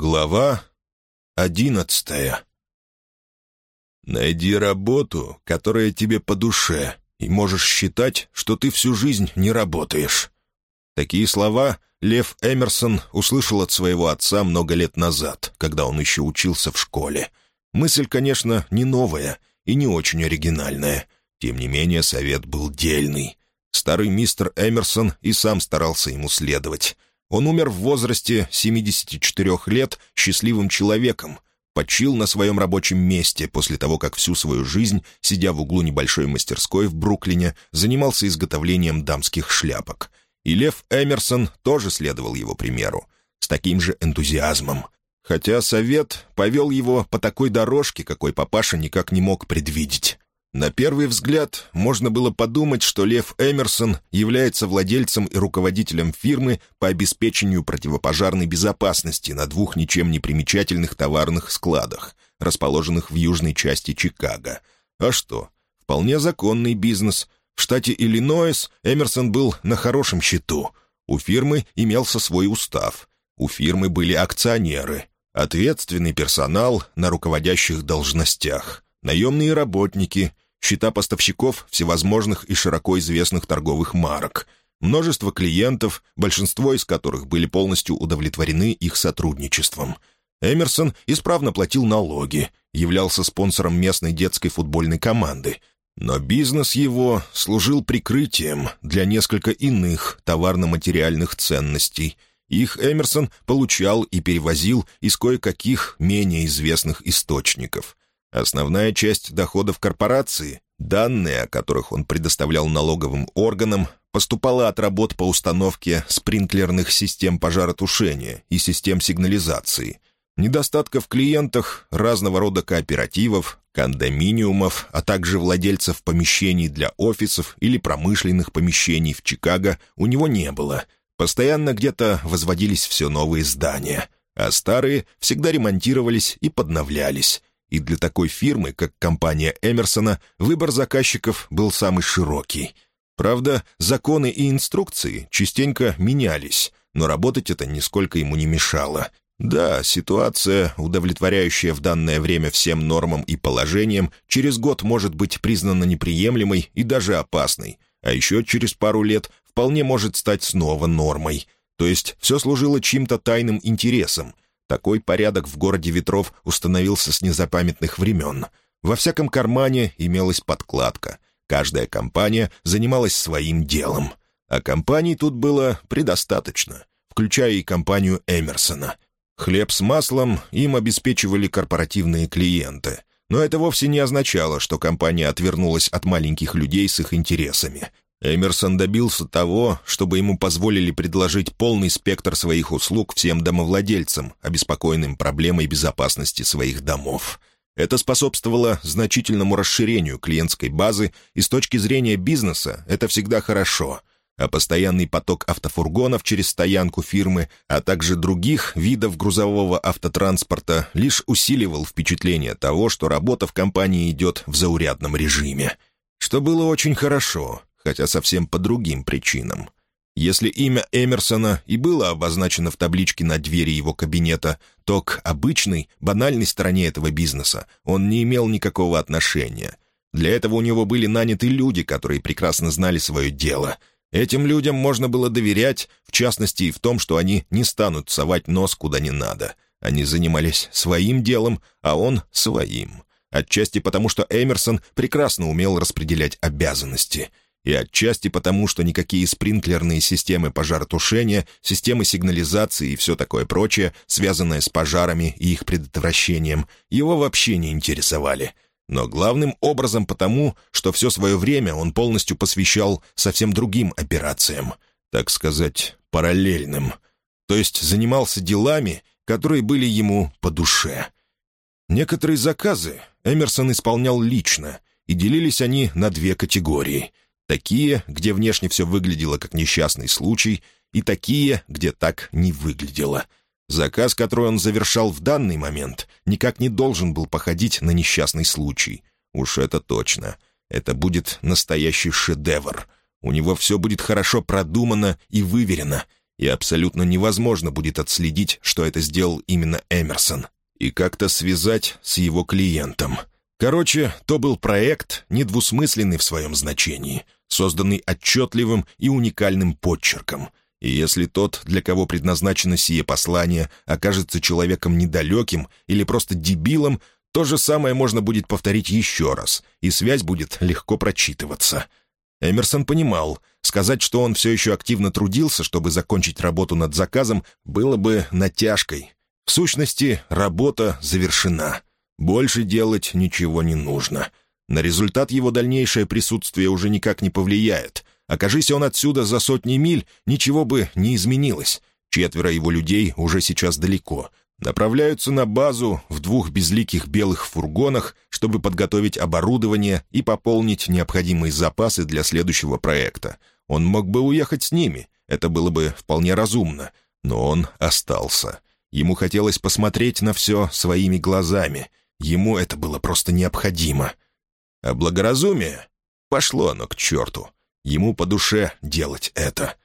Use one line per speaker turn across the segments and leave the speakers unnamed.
Глава одиннадцатая «Найди работу, которая тебе по душе, и можешь считать, что ты всю жизнь не работаешь». Такие слова Лев Эмерсон услышал от своего отца много лет назад, когда он еще учился в школе. Мысль, конечно, не новая и не очень оригинальная. Тем не менее, совет был дельный. Старый мистер Эмерсон и сам старался ему следовать. Он умер в возрасте 74 лет счастливым человеком, почил на своем рабочем месте после того, как всю свою жизнь, сидя в углу небольшой мастерской в Бруклине, занимался изготовлением дамских шляпок. И Лев Эмерсон тоже следовал его примеру, с таким же энтузиазмом. Хотя совет повел его по такой дорожке, какой папаша никак не мог предвидеть. На первый взгляд можно было подумать, что Лев Эмерсон является владельцем и руководителем фирмы по обеспечению противопожарной безопасности на двух ничем не примечательных товарных складах, расположенных в южной части Чикаго. А что? Вполне законный бизнес. В штате Иллинойс Эмерсон был на хорошем счету. У фирмы имелся свой устав. У фирмы были акционеры, ответственный персонал на руководящих должностях — наемные работники, счета поставщиков всевозможных и широко известных торговых марок, множество клиентов, большинство из которых были полностью удовлетворены их сотрудничеством. Эмерсон исправно платил налоги, являлся спонсором местной детской футбольной команды, но бизнес его служил прикрытием для несколько иных товарно-материальных ценностей. Их Эмерсон получал и перевозил из кое-каких менее известных источников. Основная часть доходов корпорации, данные о которых он предоставлял налоговым органам, поступала от работ по установке спринклерных систем пожаротушения и систем сигнализации. Недостатка в клиентах разного рода кооперативов, кондоминиумов, а также владельцев помещений для офисов или промышленных помещений в Чикаго у него не было. Постоянно где-то возводились все новые здания, а старые всегда ремонтировались и подновлялись и для такой фирмы, как компания Эмерсона, выбор заказчиков был самый широкий. Правда, законы и инструкции частенько менялись, но работать это нисколько ему не мешало. Да, ситуация, удовлетворяющая в данное время всем нормам и положениям, через год может быть признана неприемлемой и даже опасной, а еще через пару лет вполне может стать снова нормой. То есть все служило чьим-то тайным интересом — такой порядок в городе ветров установился с незапамятных времен. Во всяком кармане имелась подкладка. Каждая компания занималась своим делом. А компаний тут было предостаточно, включая и компанию Эмерсона. Хлеб с маслом им обеспечивали корпоративные клиенты. Но это вовсе не означало, что компания отвернулась от маленьких людей с их интересами. Эмерсон добился того, чтобы ему позволили предложить полный спектр своих услуг всем домовладельцам, обеспокоенным проблемой безопасности своих домов. Это способствовало значительному расширению клиентской базы, и с точки зрения бизнеса это всегда хорошо. А постоянный поток автофургонов через стоянку фирмы, а также других видов грузового автотранспорта лишь усиливал впечатление того, что работа в компании идет в заурядном режиме. Что было очень хорошо — хотя совсем по другим причинам. Если имя Эмерсона и было обозначено в табличке на двери его кабинета, то к обычной, банальной стороне этого бизнеса он не имел никакого отношения. Для этого у него были наняты люди, которые прекрасно знали свое дело. Этим людям можно было доверять, в частности и в том, что они не станут совать нос куда не надо. Они занимались своим делом, а он — своим. Отчасти потому, что Эмерсон прекрасно умел распределять обязанности — и отчасти потому, что никакие спринклерные системы пожаротушения, системы сигнализации и все такое прочее, связанное с пожарами и их предотвращением, его вообще не интересовали. Но главным образом потому, что все свое время он полностью посвящал совсем другим операциям, так сказать, параллельным. То есть занимался делами, которые были ему по душе. Некоторые заказы Эмерсон исполнял лично, и делились они на две категории — Такие, где внешне все выглядело как несчастный случай, и такие, где так не выглядело. Заказ, который он завершал в данный момент, никак не должен был походить на несчастный случай. Уж это точно. Это будет настоящий шедевр. У него все будет хорошо продумано и выверено. и абсолютно невозможно будет отследить, что это сделал именно Эмерсон, и как-то связать с его клиентом. Короче, то был проект, недвусмысленный в своем значении, созданный отчетливым и уникальным подчерком. И если тот, для кого предназначено сие послание, окажется человеком недалеким или просто дебилом, то же самое можно будет повторить еще раз, и связь будет легко прочитываться. Эмерсон понимал, сказать, что он все еще активно трудился, чтобы закончить работу над заказом, было бы натяжкой. В сущности, работа завершена. Больше делать ничего не нужно. На результат его дальнейшее присутствие уже никак не повлияет. Окажись он отсюда за сотни миль, ничего бы не изменилось. Четверо его людей уже сейчас далеко. Направляются на базу в двух безликих белых фургонах, чтобы подготовить оборудование и пополнить необходимые запасы для следующего проекта. Он мог бы уехать с ними, это было бы вполне разумно, но он остался. Ему хотелось посмотреть на все своими глазами. Ему это было просто необходимо. А благоразумие? Пошло оно к черту. Ему по душе делать это.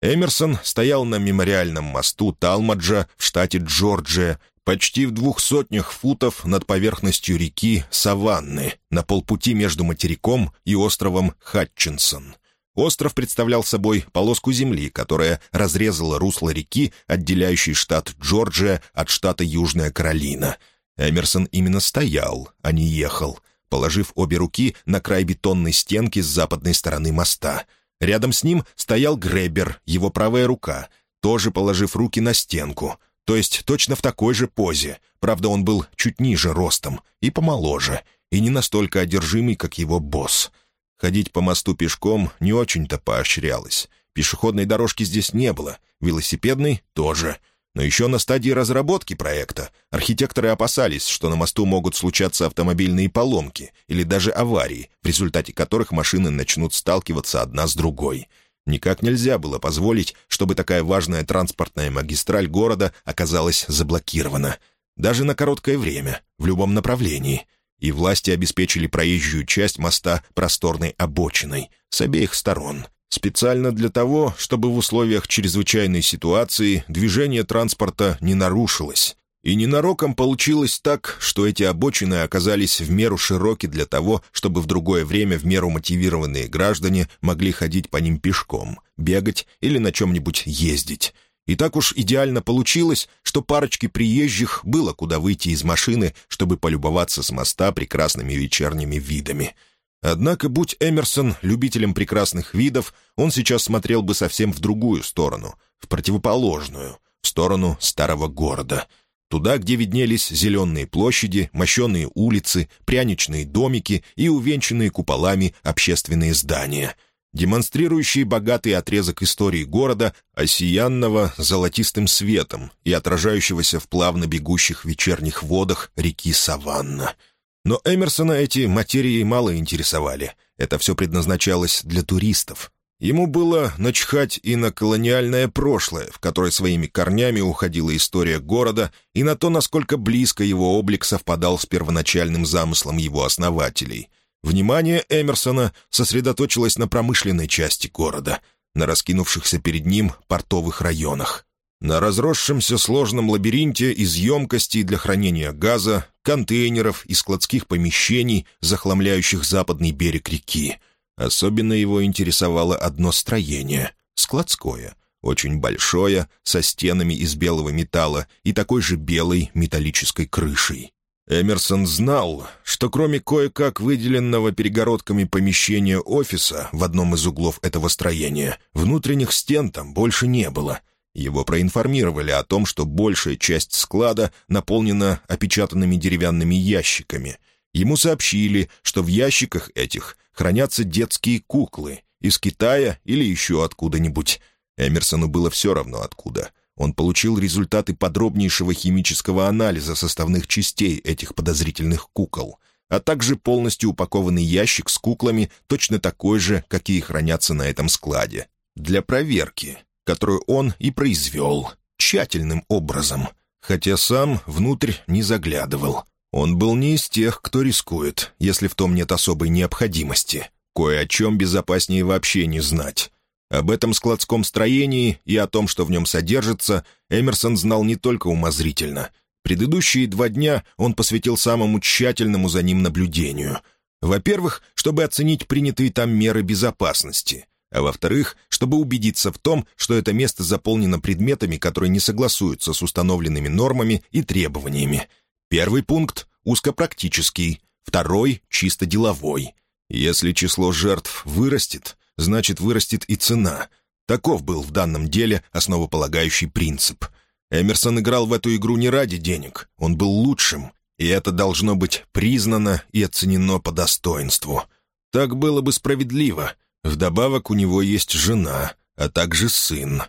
Эмерсон стоял на мемориальном мосту Талмаджа в штате Джорджия, почти в двух сотнях футов над поверхностью реки Саванны, на полпути между материком и островом Хатчинсон. Остров представлял собой полоску земли, которая разрезала русло реки, отделяющей штат Джорджия от штата Южная Каролина. Эмерсон именно стоял, а не ехал, положив обе руки на край бетонной стенки с западной стороны моста — Рядом с ним стоял Гребер, его правая рука, тоже положив руки на стенку, то есть точно в такой же позе. Правда, он был чуть ниже ростом и помоложе, и не настолько одержимый, как его босс. Ходить по мосту пешком не очень-то поощрялось. Пешеходной дорожки здесь не было, велосипедной — тоже — но еще на стадии разработки проекта архитекторы опасались, что на мосту могут случаться автомобильные поломки или даже аварии, в результате которых машины начнут сталкиваться одна с другой. Никак нельзя было позволить, чтобы такая важная транспортная магистраль города оказалась заблокирована. Даже на короткое время, в любом направлении. И власти обеспечили проезжую часть моста просторной обочиной с обеих сторон — Специально для того, чтобы в условиях чрезвычайной ситуации движение транспорта не нарушилось. И ненароком получилось так, что эти обочины оказались в меру широки для того, чтобы в другое время в меру мотивированные граждане могли ходить по ним пешком, бегать или на чем-нибудь ездить. И так уж идеально получилось, что парочке приезжих было куда выйти из машины, чтобы полюбоваться с моста прекрасными вечерними видами — Однако, будь Эмерсон любителем прекрасных видов, он сейчас смотрел бы совсем в другую сторону, в противоположную, в сторону старого города. Туда, где виднелись зеленые площади, мощеные улицы, пряничные домики и увенчанные куполами общественные здания, демонстрирующие богатый отрезок истории города, осиянного золотистым светом и отражающегося в плавно бегущих вечерних водах реки Саванна — но Эмерсона эти материи мало интересовали. Это все предназначалось для туристов. Ему было начхать и на колониальное прошлое, в которое своими корнями уходила история города, и на то, насколько близко его облик совпадал с первоначальным замыслом его основателей. Внимание Эмерсона сосредоточилось на промышленной части города, на раскинувшихся перед ним портовых районах. На разросшемся сложном лабиринте из емкостей для хранения газа, контейнеров и складских помещений, захламляющих западный берег реки. Особенно его интересовало одно строение — складское, очень большое, со стенами из белого металла и такой же белой металлической крышей. Эмерсон знал, что кроме кое-как выделенного перегородками помещения офиса в одном из углов этого строения, внутренних стен там больше не было — его проинформировали о том, что большая часть склада наполнена опечатанными деревянными ящиками. Ему сообщили, что в ящиках этих хранятся детские куклы из Китая или еще откуда-нибудь. Эмерсону было все равно откуда. Он получил результаты подробнейшего химического анализа составных частей этих подозрительных кукол, а также полностью упакованный ящик с куклами, точно такой же, какие хранятся на этом складе. Для проверки которую он и произвел, тщательным образом, хотя сам внутрь не заглядывал. Он был не из тех, кто рискует, если в том нет особой необходимости. Кое о чем безопаснее вообще не знать. Об этом складском строении и о том, что в нем содержится, Эмерсон знал не только умозрительно. Предыдущие два дня он посвятил самому тщательному за ним наблюдению. Во-первых, чтобы оценить принятые там меры безопасности — а во-вторых, чтобы убедиться в том, что это место заполнено предметами, которые не согласуются с установленными нормами и требованиями. Первый пункт — узкопрактический, второй — чисто деловой. Если число жертв вырастет, значит, вырастет и цена. Таков был в данном деле основополагающий принцип. Эмерсон играл в эту игру не ради денег, он был лучшим, и это должно быть признано и оценено по достоинству. Так было бы справедливо — Вдобавок у него есть жена, а также сын.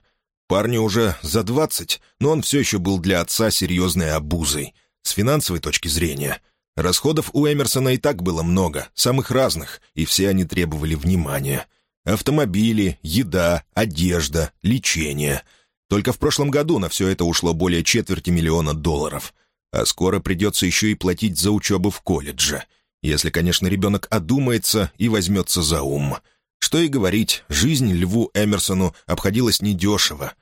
Парню уже за двадцать, но он все еще был для отца серьезной обузой. С финансовой точки зрения. Расходов у Эмерсона и так было много, самых разных, и все они требовали внимания. Автомобили, еда, одежда, лечение. Только в прошлом году на все это ушло более четверти миллиона долларов. А скоро придется еще и платить за учебу в колледже. Если, конечно, ребенок одумается и возьмется за ум. Что и говорить, жизнь Льву Эмерсону обходилась недешево.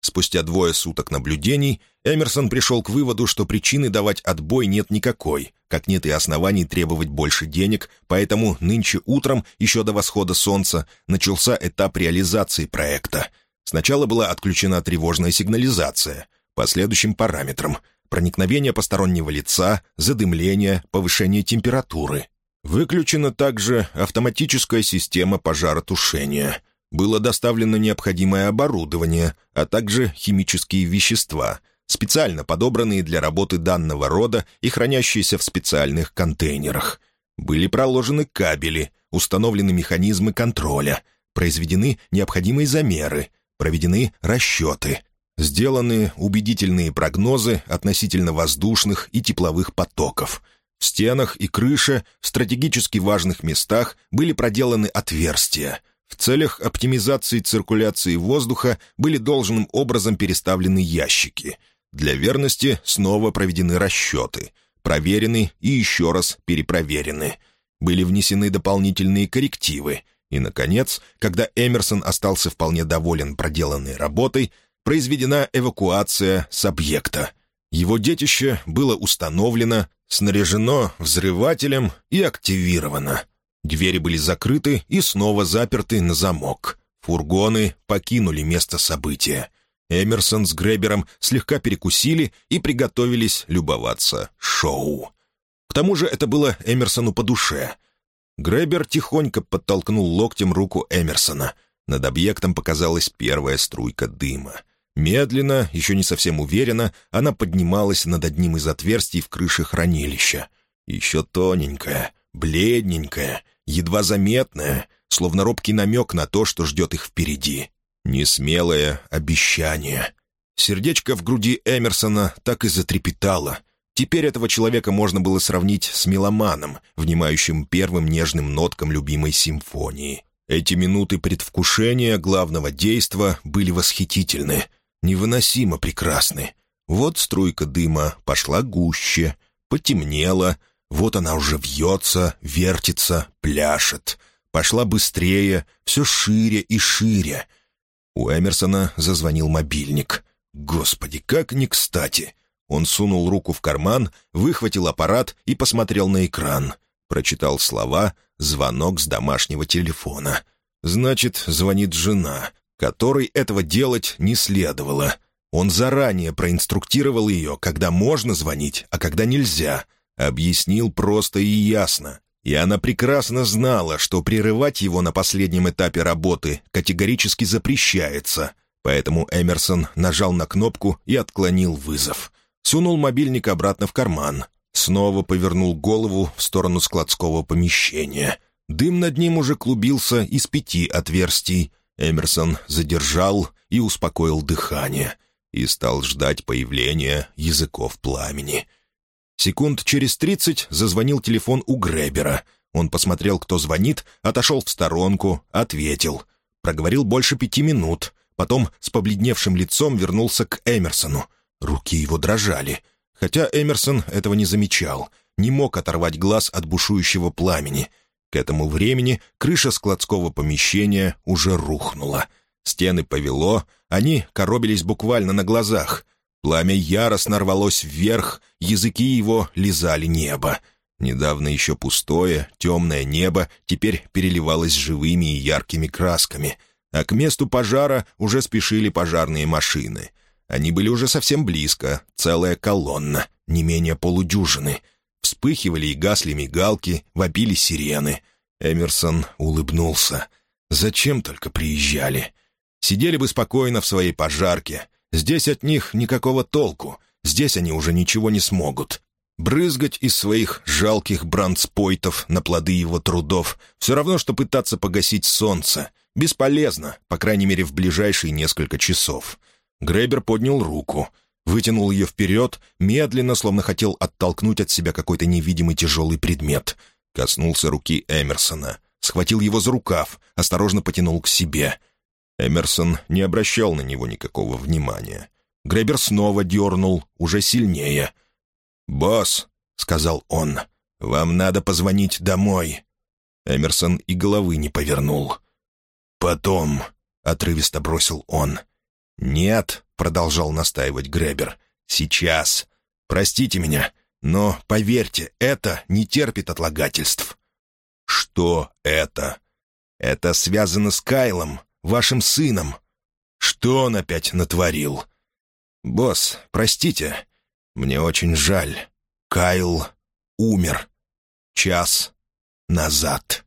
Спустя двое суток наблюдений Эмерсон пришел к выводу, что причины давать отбой нет никакой, как нет и оснований требовать больше денег, поэтому нынче утром, еще до восхода солнца, начался этап реализации проекта. Сначала была отключена тревожная сигнализация по следующим параметрам — проникновение постороннего лица, задымление, повышение температуры — Выключена также автоматическая система пожаротушения. Было доставлено необходимое оборудование, а также химические вещества, специально подобранные для работы данного рода и хранящиеся в специальных контейнерах. Были проложены кабели, установлены механизмы контроля, произведены необходимые замеры, проведены расчеты, сделаны убедительные прогнозы относительно воздушных и тепловых потоков — в стенах и крыше в стратегически важных местах были проделаны отверстия. В целях оптимизации циркуляции воздуха были должным образом переставлены ящики. Для верности снова проведены расчеты. Проверены и еще раз перепроверены. Были внесены дополнительные коррективы. И, наконец, когда Эмерсон остался вполне доволен проделанной работой, произведена эвакуация с объекта. Его детище было установлено, снаряжено взрывателем и активировано. Двери были закрыты и снова заперты на замок. Фургоны покинули место события. Эмерсон с Гребером слегка перекусили и приготовились любоваться шоу. К тому же это было Эмерсону по душе. Гребер тихонько подтолкнул локтем руку Эмерсона. Над объектом показалась первая струйка дыма — Медленно, еще не совсем уверенно, она поднималась над одним из отверстий в крыше хранилища. Еще тоненькая, бледненькая, едва заметная, словно робкий намек на то, что ждет их впереди. Несмелое обещание. Сердечко в груди Эмерсона так и затрепетало. Теперь этого человека можно было сравнить с меломаном, внимающим первым нежным ноткам любимой симфонии. Эти минуты предвкушения главного действа были восхитительны — невыносимо прекрасны. Вот струйка дыма пошла гуще, потемнела, вот она уже вьется, вертится, пляшет. Пошла быстрее, все шире и шире. У Эмерсона зазвонил мобильник. Господи, как не кстати! Он сунул руку в карман, выхватил аппарат и посмотрел на экран. Прочитал слова «звонок с домашнего телефона». Значит, звонит жена которой этого делать не следовало. Он заранее проинструктировал ее, когда можно звонить, а когда нельзя. Объяснил просто и ясно. И она прекрасно знала, что прерывать его на последнем этапе работы категорически запрещается. Поэтому Эмерсон нажал на кнопку и отклонил вызов. Сунул мобильник обратно в карман. Снова повернул голову в сторону складского помещения. Дым над ним уже клубился из пяти отверстий — Эмерсон задержал и успокоил дыхание и стал ждать появления языков пламени. Секунд через тридцать зазвонил телефон у Гребера. Он посмотрел, кто звонит, отошел в сторонку, ответил. Проговорил больше пяти минут. Потом с побледневшим лицом вернулся к Эмерсону. Руки его дрожали. Хотя Эмерсон этого не замечал. Не мог оторвать глаз от бушующего пламени — к этому времени крыша складского помещения уже рухнула. Стены повело, они коробились буквально на глазах. Пламя яростно рвалось вверх, языки его лизали небо. Недавно еще пустое, темное небо теперь переливалось живыми и яркими красками, а к месту пожара уже спешили пожарные машины. Они были уже совсем близко, целая колонна, не менее полудюжины. Вспыхивали и гасли мигалки, вопили сирены. Эмерсон улыбнулся. «Зачем только приезжали?» Сидели бы спокойно в своей пожарке. Здесь от них никакого толку. Здесь они уже ничего не смогут. Брызгать из своих жалких брандспойтов на плоды его трудов все равно, что пытаться погасить солнце. Бесполезно, по крайней мере, в ближайшие несколько часов. Гребер поднял руку, вытянул ее вперед, медленно, словно хотел оттолкнуть от себя какой-то невидимый тяжелый предмет. Коснулся руки Эмерсона, схватил его за рукав, осторожно потянул к себе — Эмерсон не обращал на него никакого внимания. Гребер снова дернул, уже сильнее. «Босс», — сказал он, — «вам надо позвонить домой». Эмерсон и головы не повернул. «Потом», — отрывисто бросил он. «Нет», — продолжал настаивать Гребер, — «сейчас. Простите меня, но, поверьте, это не терпит отлагательств». «Что это?» «Это связано с Кайлом, вашим сыном. Что он опять натворил? Босс, простите, мне очень жаль. Кайл умер. Час назад.